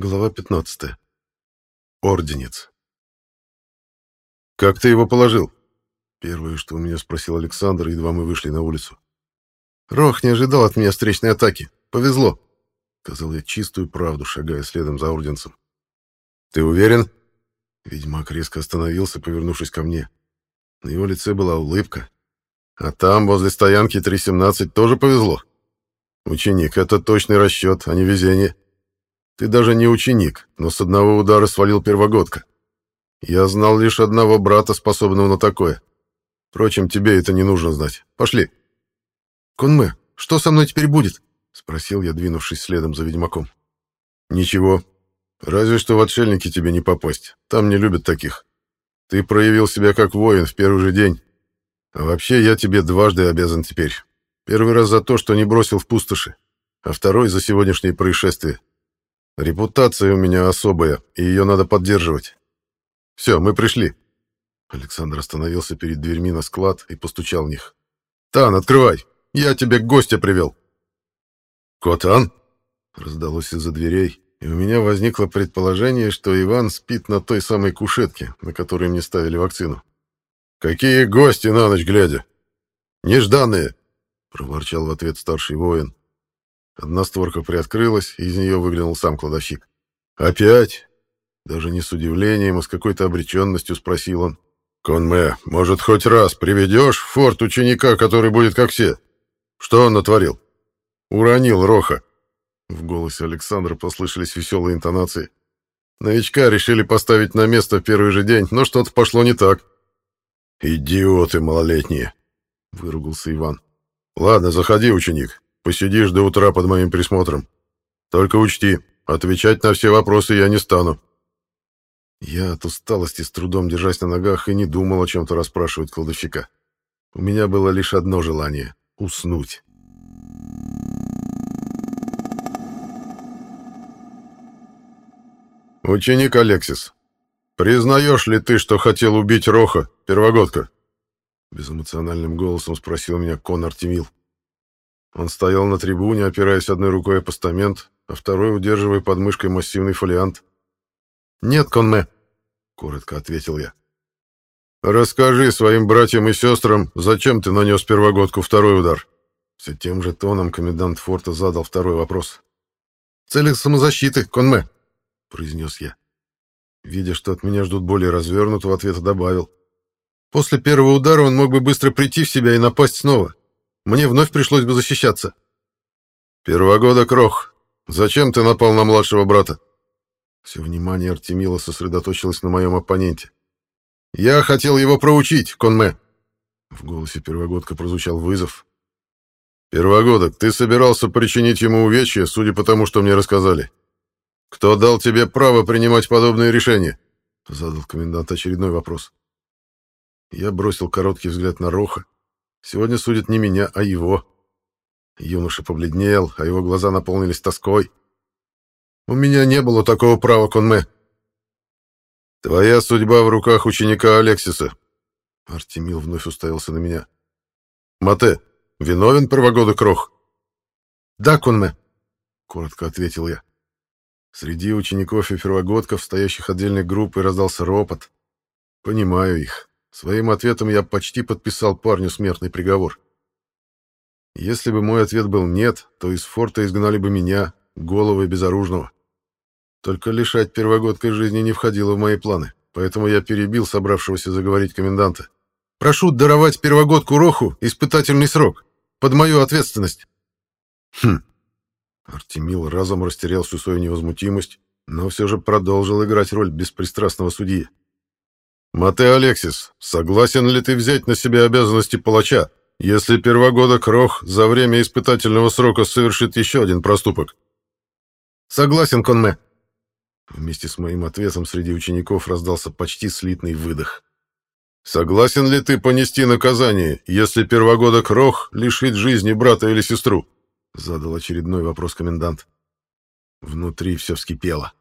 Глава 15. Орденец. «Как ты его положил?» Первое, что у меня спросил Александр, едва мы вышли на улицу. «Рох не ожидал от меня встречной атаки. Повезло», — сказал я чистую правду, шагая следом за орденцем. «Ты уверен?» Ведьмак резко остановился, повернувшись ко мне. На его лице была улыбка. «А там, возле стоянки 317, тоже повезло?» «Ученик, это точный расчет, а не везение». Ты даже не ученик, но с одного удара свалил первогодка. Я знал лишь одного брата, способного на такое. Впрочем, тебе это не нужно знать. Пошли. Конме, что со мной теперь будет? Спросил я, двинувшись следом за ведьмаком. Ничего. Разве что в отшельники тебе не попасть. Там не любят таких. Ты проявил себя как воин в первый же день. А вообще, я тебе дважды обязан теперь. Первый раз за то, что не бросил в пустоши, а второй за сегодняшнее происшествие. Репутация у меня особая, и ее надо поддерживать. Все, мы пришли. Александр остановился перед дверьми на склад и постучал в них. «Тан, открывай! Я тебе гостя привел!» «Котан?» — раздалось из-за дверей, и у меня возникло предположение, что Иван спит на той самой кушетке, на которой мне ставили вакцину. «Какие гости на ночь глядя?» «Нежданные!» — проворчал в ответ старший воин. Одна створка приоткрылась, и из нее выглянул сам кладовщик. «Опять?» Даже не с удивлением, а с какой-то обреченностью спросил он. «Конме, может, хоть раз приведешь в форт ученика, который будет как все? Что он натворил?» «Уронил Роха». В голосе Александра послышались веселые интонации. Новичка решили поставить на место в первый же день, но что-то пошло не так. «Идиоты малолетние!» — выругался Иван. «Ладно, заходи, ученик. Посидишь до утра под моим присмотром. Только учти, отвечать на все вопросы я не стану». Я от усталости с трудом держась на ногах и не думал о чем-то расспрашивать кладовщика. У меня было лишь одно желание — уснуть. «Ученик Алексис, признаешь ли ты, что хотел убить Роха, первогодка?» Безэмоциональным голосом спросил меня Конор Тимил. Он стоял на трибуне, опираясь одной рукой о постамент, а второй удерживая под мышкой массивный фолиант. «Нет, Конме», — коротко ответил я. «Расскажи своим братьям и сестрам, зачем ты нанес первогодку второй удар?» Все тем же тоном комендант форта задал второй вопрос. «В целях самозащиты, Конме», — произнес я. Видя, что от меня ждут более развернутого ответа, добавил. «После первого удара он мог бы быстро прийти в себя и напасть снова мне вновь пришлось бы защищаться. Первогода Крох, зачем ты напал на младшего брата? Все внимание Артемила сосредоточилось на моем оппоненте. Я хотел его проучить, Конме. В голосе первогодка прозвучал вызов. Первогодок, ты собирался причинить ему увечья, судя по тому, что мне рассказали. Кто дал тебе право принимать подобные решения? Задал комендант очередной вопрос. Я бросил короткий взгляд на Роха, Сегодня судят не меня, а его. Юноша побледнел, а его глаза наполнились тоской. У меня не было такого права, Конме. Твоя судьба в руках ученика Алексиса. Артемил вновь уставился на меня. Мате, виновен первогода Крох? Да, Конме, коротко ответил я. Среди учеников и первогодков, стоящих отдельной группой, раздался ропот. Понимаю их. Своим ответом я почти подписал парню смертный приговор. Если бы мой ответ был «нет», то из форта изгнали бы меня, головы безоружного. Только лишать первогодкой жизни не входило в мои планы, поэтому я перебил собравшегося заговорить коменданта. «Прошу даровать первогодку Роху испытательный срок, под мою ответственность». «Хм». Артемил разом растерял всю свою невозмутимость, но все же продолжил играть роль беспристрастного судьи. Мате Алексис, согласен ли ты взять на себя обязанности палача, если первогодок Рох за время испытательного срока совершит еще один проступок? Согласен, Конме. Вместе с моим ответом среди учеников раздался почти слитный выдох. Согласен ли ты понести наказание, если первогодок Рох лишит жизни брата или сестру? Задал очередной вопрос комендант. Внутри все вскипело.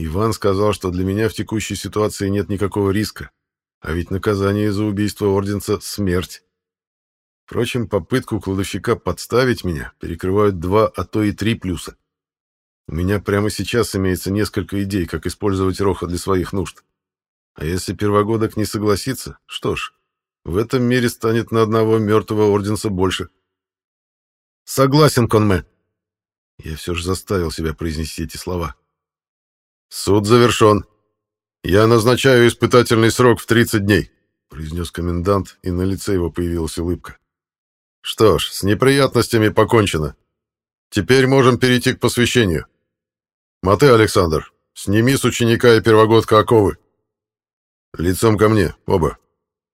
Иван сказал, что для меня в текущей ситуации нет никакого риска, а ведь наказание за убийство орденца — смерть. Впрочем, попытку кладовщика подставить меня перекрывают два, а то и три плюса. У меня прямо сейчас имеется несколько идей, как использовать Роха для своих нужд. А если первогодок не согласится, что ж, в этом мире станет на одного мертвого орденца больше. Согласен, Конме. Я все же заставил себя произнести эти слова. Суд завершен. Я назначаю испытательный срок в 30 дней, произнес комендант, и на лице его появилась улыбка. Что ж, с неприятностями покончено. Теперь можем перейти к посвящению. Маты Александр, сними с ученика и первогодка оковы. Лицом ко мне, оба,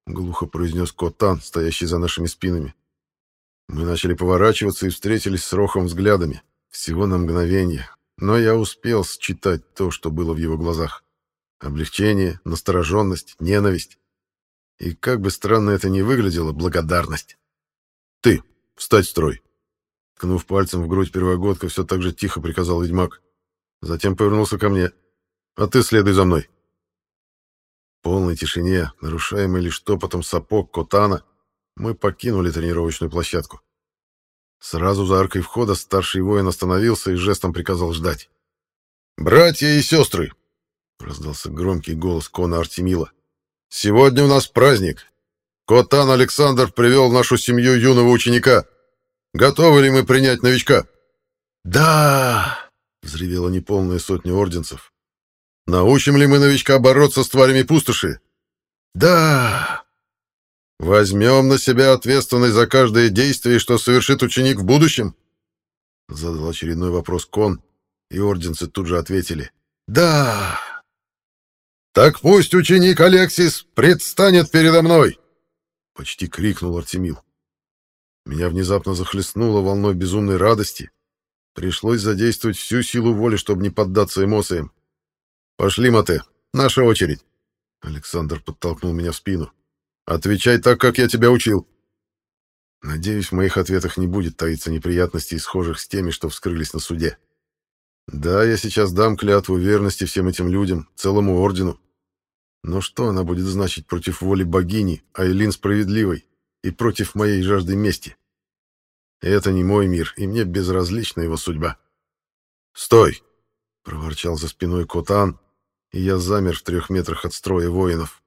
глухо произнес Котан, стоящий за нашими спинами. Мы начали поворачиваться и встретились с Рохом взглядами, всего на мгновение, но я успел считать то, что было в его глазах. Облегчение, настороженность, ненависть. И как бы странно это ни выглядело, благодарность. «Ты, встать в строй!» Ткнув пальцем в грудь первогодка, все так же тихо приказал ведьмак. Затем повернулся ко мне. «А ты следуй за мной». В полной тишине, нарушаемой лишь топотом сапог Котана, мы покинули тренировочную площадку. Сразу за аркой входа старший воин остановился и жестом приказал ждать. «Братья и сестры!» — раздался громкий голос Кона Артемила. «Сегодня у нас праздник. Котан Александр привел нашу семью юного ученика. Готовы ли мы принять новичка?» «Да!» Взревела неполная сотня орденцев. «Научим ли мы новичка бороться с тварями пустоши?» «Да!» «Возьмем на себя ответственность за каждое действие, что совершит ученик в будущем?» Задал очередной вопрос Кон, и орденцы тут же ответили. «Да!» «Так пусть ученик Алексис предстанет передо мной!» Почти крикнул Артемил. Меня внезапно захлестнуло волной безумной радости, Пришлось задействовать всю силу воли, чтобы не поддаться эмоциям. «Пошли, Мате, наша очередь!» Александр подтолкнул меня в спину. «Отвечай так, как я тебя учил!» Надеюсь, в моих ответах не будет таиться неприятностей, схожих с теми, что вскрылись на суде. Да, я сейчас дам клятву верности всем этим людям, целому ордену. Но что она будет значить против воли богини, Айлин справедливой, и против моей жажды мести? Это не мой мир, и мне безразлична его судьба. «Стой!» — проворчал за спиной Котан, и я замер в трех метрах от строя воинов.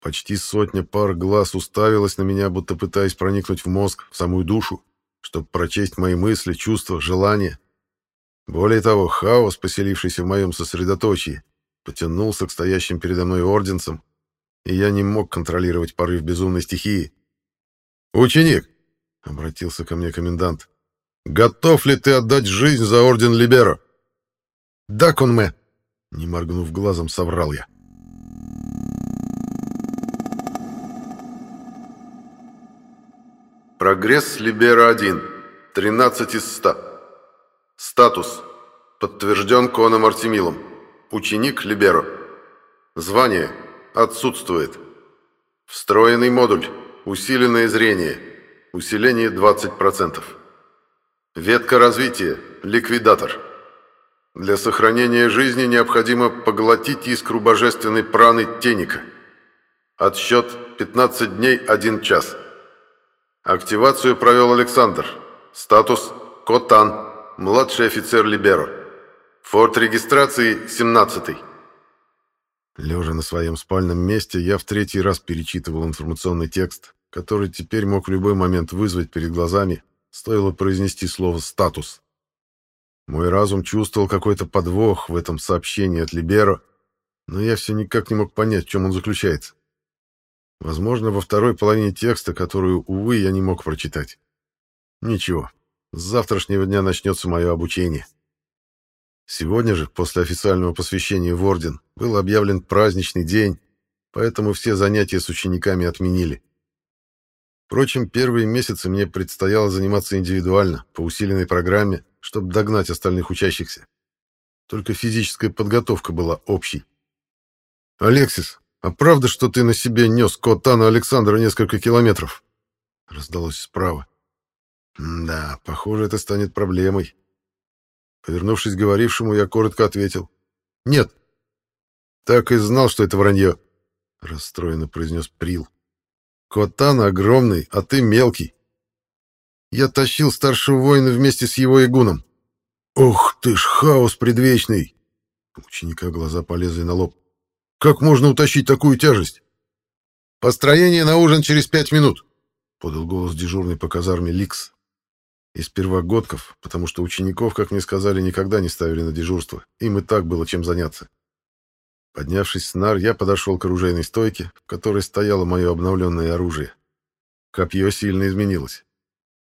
Почти сотня пар глаз уставилась на меня, будто пытаясь проникнуть в мозг, в самую душу, чтобы прочесть мои мысли, чувства, желания. Более того, хаос, поселившийся в моем сосредоточии, потянулся к стоящим передо мной орденцам, и я не мог контролировать порыв безумной стихии. «Ученик, — обратился ко мне комендант. «Готов ли ты отдать жизнь за орден Либеро?» «Да, конме!» — не моргнув глазом, соврал я. Прогресс Либера-1. 13 из 100. Статус. Подтвержден Коном Артемилом. Ученик Либеро. Звание. Отсутствует. Встроенный модуль. Усиленное зрение. Усиление 20%. Ветка развития. Ликвидатор. Для сохранения жизни необходимо поглотить искру божественной праны Теника. Отсчет 15 дней 1 час. Активацию провел Александр. Статус Котан. Младший офицер Либеро. Форт регистрации 17. Лежа на своем спальном месте, я в третий раз перечитывал информационный текст, который теперь мог в любой момент вызвать перед глазами, стоило произнести слово «статус». Мой разум чувствовал какой-то подвох в этом сообщении от Либеро, но я все никак не мог понять, в чем он заключается. Возможно, во второй половине текста, которую, увы, я не мог прочитать. Ничего, с завтрашнего дня начнется мое обучение. Сегодня же, после официального посвящения в Орден, был объявлен праздничный день, поэтому все занятия с учениками отменили. Впрочем, первые месяцы мне предстояло заниматься индивидуально, по усиленной программе, чтобы догнать остальных учащихся. Только физическая подготовка была общей. «Алексис, а правда, что ты на себе нес Котана Александра несколько километров?» Раздалось справа. «Да, похоже, это станет проблемой». Повернувшись к говорившему, я коротко ответил. «Нет». «Так и знал, что это вранье», — расстроенно произнес Прил. Котан огромный, а ты мелкий. Я тащил старшего воина вместе с его игуном. Ох ты ж, хаос предвечный! Ученика глаза полезли на лоб. Как можно утащить такую тяжесть? Построение на ужин через пять минут, подал голос дежурный по казарме Ликс. Из первогодков, потому что учеников, как мне сказали, никогда не ставили на дежурство. Им и так было чем заняться. Поднявшись с нар, я подошел к оружейной стойке, в которой стояло мое обновленное оружие. Копье сильно изменилось.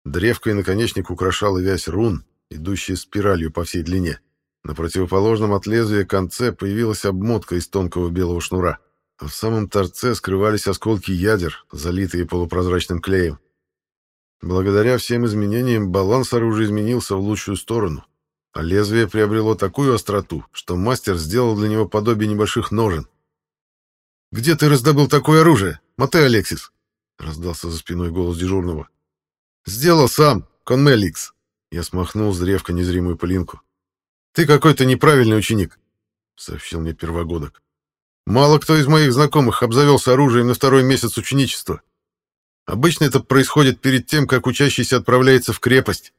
Древко и наконечник украшала вязь рун, идущая спиралью по всей длине. На противоположном от лезвия конце появилась обмотка из тонкого белого шнура, а в самом торце скрывались осколки ядер, залитые полупрозрачным клеем. Благодаря всем изменениям баланс оружия изменился в лучшую сторону, а лезвие приобрело такую остроту, что мастер сделал для него подобие небольших ножен. «Где ты раздобыл такое оружие, Матей Алексис?» — раздался за спиной голос дежурного. «Сделал сам, Конмеликс». Я смахнул с древка незримую пылинку. «Ты какой-то неправильный ученик», — сообщил мне первогодок. «Мало кто из моих знакомых обзавелся оружием на второй месяц ученичества. Обычно это происходит перед тем, как учащийся отправляется в крепость.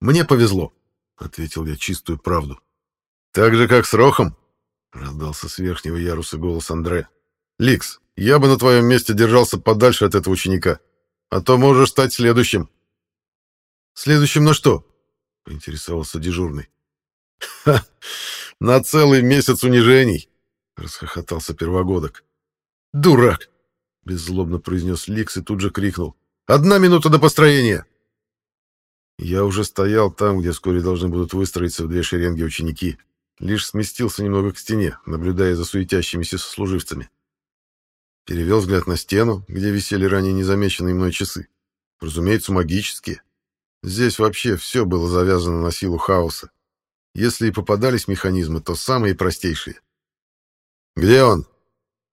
Мне повезло, ответил я чистую правду. Так же, как с Рохом, раздался с верхнего яруса голос Андре. Ликс, я бы на твоем месте держался подальше от этого ученика, а то можешь стать следующим. Следующим на что? поинтересовался дежурный. Ха, на целый месяц унижений, расхохотался первогодок. Дурак, Беззлобно произнес Ликс и тут же крикнул. «Одна минута до построения!» Я уже стоял там, где вскоре должны будут выстроиться в две шеренги ученики. Лишь сместился немного к стене, наблюдая за суетящимися сослуживцами. Перевел взгляд на стену, где висели ранее незамеченные мной часы. Разумеется, магические. Здесь вообще все было завязано на силу хаоса. Если и попадались механизмы, то самые простейшие. «Где он?»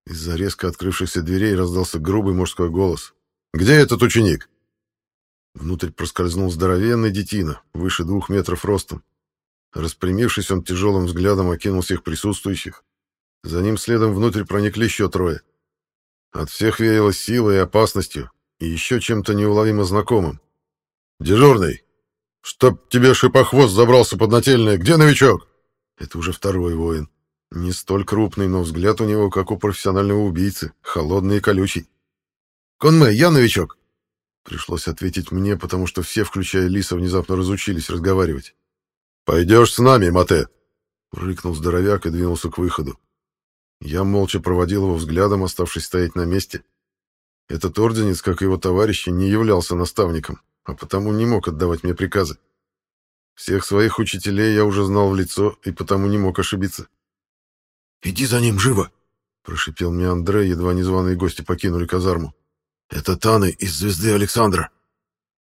Из-за резко открывшихся дверей раздался грубый мужской голос. «Где этот ученик?» Внутрь проскользнул здоровенный детина, выше двух метров ростом. Распрямившись, он тяжелым взглядом окинул всех присутствующих. За ним следом внутрь проникли еще трое. От всех веяло силой и опасностью, и еще чем-то неуловимо знакомым. «Дежурный! Чтоб тебе шипохвост забрался под нательное! Где новичок?» Это уже второй воин. Не столь крупный, но взгляд у него, как у профессионального убийцы, холодный и колючий. «Конме, я новичок!» Пришлось ответить мне, потому что все, включая Лиса, внезапно разучились разговаривать. «Пойдешь с нами, Мате!» — рыкнул здоровяк и двинулся к выходу. Я молча проводил его взглядом, оставшись стоять на месте. Этот орденец, как и его товарищи, не являлся наставником, а потому не мог отдавать мне приказы. Всех своих учителей я уже знал в лицо и потому не мог ошибиться. «Иди за ним, живо!» — прошипел мне Андрей, едва незваные гости покинули казарму. «Это Таны из «Звезды Александра».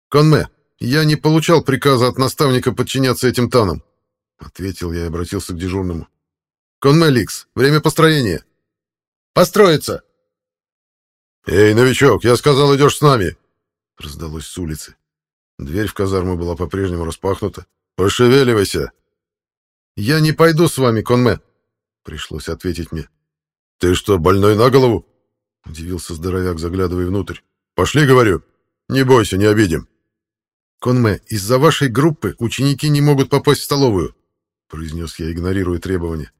«Конме, я не получал приказа от наставника подчиняться этим Танам», — ответил я и обратился к дежурному. «Конме Ликс, время построения». «Построиться!» «Эй, новичок, я сказал, идешь с нами!» — раздалось с улицы. Дверь в казарму была по-прежнему распахнута. «Пошевеливайся!» «Я не пойду с вами, Конме!» Пришлось ответить мне. «Ты что, больной на голову?» Удивился здоровяк, заглядывая внутрь. «Пошли, говорю. Не бойся, не обидим». «Конме, из-за вашей группы ученики не могут попасть в столовую», произнес я, игнорируя требования.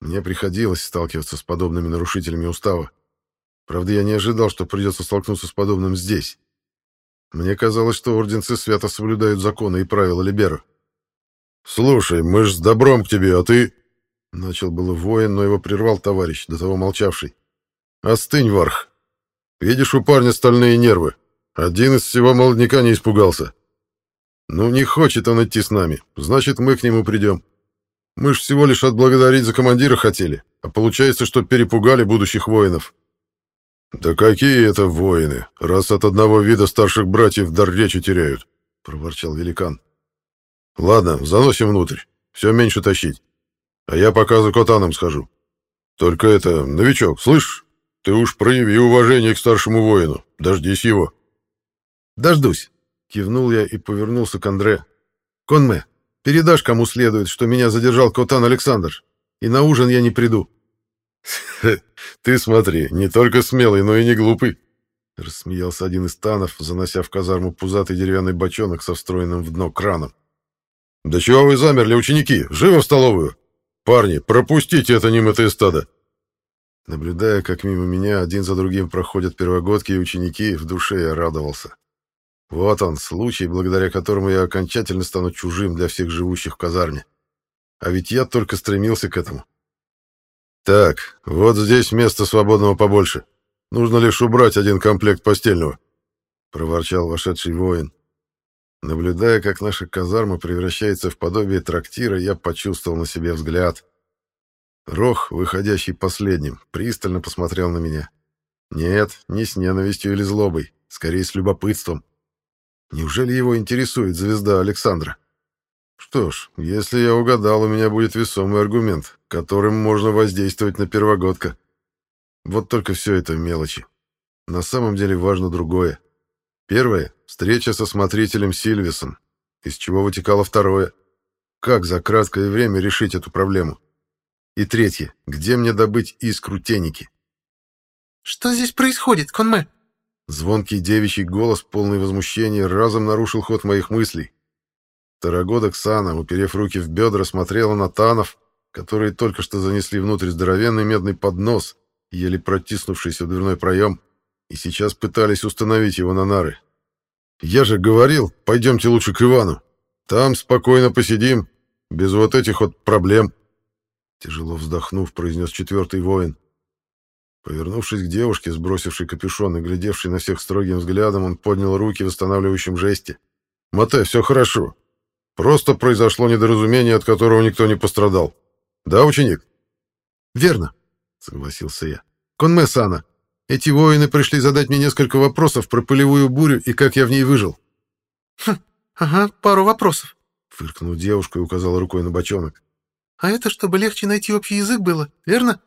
Мне приходилось сталкиваться с подобными нарушителями устава. Правда, я не ожидал, что придется столкнуться с подобным здесь. Мне казалось, что орденцы свято соблюдают законы и правила Либера. «Слушай, мы ж с добром к тебе, а ты...» Начал было воин, но его прервал товарищ, до того молчавший. «Остынь, Варх. Видишь, у парня стальные нервы. Один из всего молодняка не испугался. Ну, не хочет он идти с нами, значит, мы к нему придем. Мы ж всего лишь отблагодарить за командира хотели, а получается, что перепугали будущих воинов». «Да какие это воины, раз от одного вида старших братьев дар речи теряют», — проворчал великан. «Ладно, заносим внутрь, все меньше тащить». А я пока за Котаном схожу. Только это, новичок, слышь, ты уж прояви уважение к старшему воину. Дождись его. Дождусь. Кивнул я и повернулся к Андре. Конме, передашь кому следует, что меня задержал Котан Александр, и на ужин я не приду. Ты смотри, не только смелый, но и не глупый. Рассмеялся один из танов, занося в казарму пузатый деревянный бочонок со встроенным в дно краном. «Да чего вы замерли, ученики? Живо в столовую! Парни, пропустите это немытое стадо!» Наблюдая, как мимо меня один за другим проходят первогодки и ученики, в душе я радовался. Вот он, случай, благодаря которому я окончательно стану чужим для всех живущих в казарне. А ведь я только стремился к этому. Так, вот здесь места свободного побольше. Нужно лишь убрать один комплект постельного, проворчал вошедший воин. Наблюдая, как наша казарма превращается в подобие трактира, я почувствовал на себе взгляд. Рох, выходящий последним, пристально посмотрел на меня. Нет, не с ненавистью или злобой, скорее с любопытством. Неужели его интересует звезда Александра? Что ж, если я угадал, у меня будет весомый аргумент, которым можно воздействовать на первогодка. Вот только все это мелочи. На самом деле важно другое. Первое — встреча со смотрителем Сильвисом, из чего вытекало второе. Как за краткое время решить эту проблему? И третье — где мне добыть искру теники? «Что здесь происходит, Конме?» Звонкий девичий голос, полный возмущения, разом нарушил ход моих мыслей. Второгодок Сана, уперев руки в бедра, смотрела на танов, которые только что занесли внутрь здоровенный медный поднос, еле протиснувшийся в дверной проем, и сейчас пытались установить его на нары. «Я же говорил, пойдемте лучше к Ивану. Там спокойно посидим, без вот этих вот проблем». Тяжело вздохнув, произнес четвертый воин. Повернувшись к девушке, сбросившей капюшон и глядевшей на всех строгим взглядом, он поднял руки в восстанавливающем жесте. «Мате, все хорошо. Просто произошло недоразумение, от которого никто не пострадал. Да, ученик? Верно, согласился я. Конме Сана, эти воины пришли задать мне несколько вопросов про пылевую бурю и как я в ней выжил. Хм, ага, пару вопросов, фыркнула девушка и указала рукой на бочонок. А это чтобы легче найти общий язык было, верно?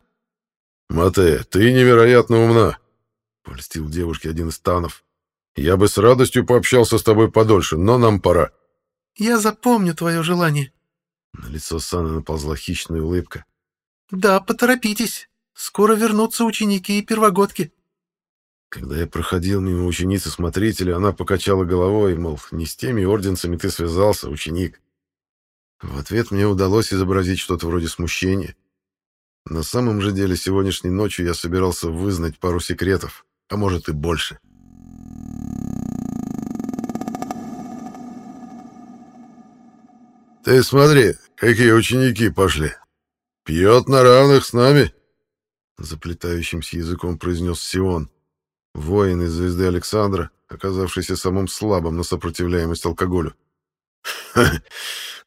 Мате, ты невероятно умна, польстил девушке один из танов. Я бы с радостью пообщался с тобой подольше, но нам пора. Я запомню твое желание. На лицо Саны наползла хищная улыбка. Да, поторопитесь. Скоро вернутся ученики и первогодки. Когда я проходил мимо ученицы смотрителя, она покачала головой, мол, не с теми орденцами ты связался, ученик. В ответ мне удалось изобразить что-то вроде смущения. На самом же деле сегодняшней ночью я собирался вызнать пару секретов, а может и больше. «Ты смотри, какие ученики пошли. Пьет на равных с нами», — заплетающимся языком произнес Сион, воин из звезды Александра, оказавшийся самым слабым на сопротивляемость алкоголю.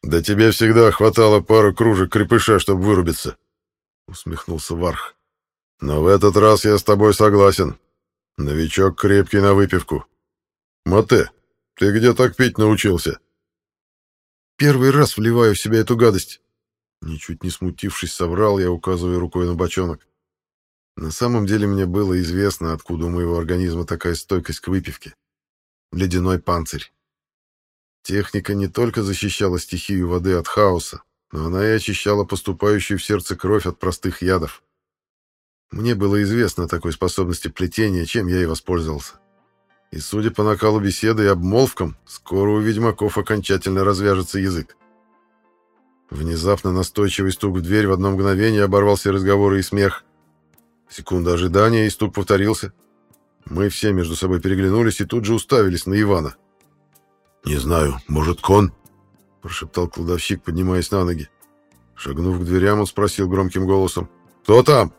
да тебе всегда хватало пару кружек крепыша, чтобы вырубиться», — усмехнулся Варх. «Но в этот раз я с тобой согласен. Новичок крепкий на выпивку. Мате, ты где так пить научился?» Первый раз вливаю в себя эту гадость. Ничуть не смутившись, соврал я, указывая рукой на бочонок. На самом деле мне было известно, откуда у моего организма такая стойкость к выпивке. Ледяной панцирь. Техника не только защищала стихию воды от хаоса, но она и очищала поступающую в сердце кровь от простых ядов. Мне было известно о такой способности плетения, чем я и воспользовался. И, судя по накалу беседы и обмолвкам, скоро у ведьмаков окончательно развяжется язык. Внезапно настойчивый стук в дверь в одно мгновение оборвал все разговоры и смех. Секунда ожидания, и стук повторился. Мы все между собой переглянулись и тут же уставились на Ивана. «Не знаю, может, кон?» — прошептал кладовщик, поднимаясь на ноги. Шагнув к дверям, он спросил громким голосом. «Кто там?»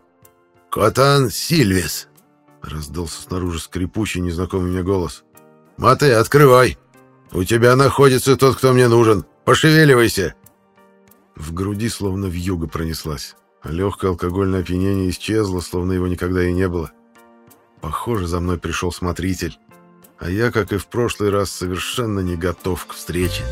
«Котан Сильвес», Раздался снаружи скрипучий незнакомый мне голос. «Мате, открывай! У тебя находится тот, кто мне нужен! Пошевеливайся!» В груди словно вьюга пронеслась, а легкое алкогольное опьянение исчезло, словно его никогда и не было. Похоже, за мной пришел смотритель, а я, как и в прошлый раз, совершенно не готов к встрече.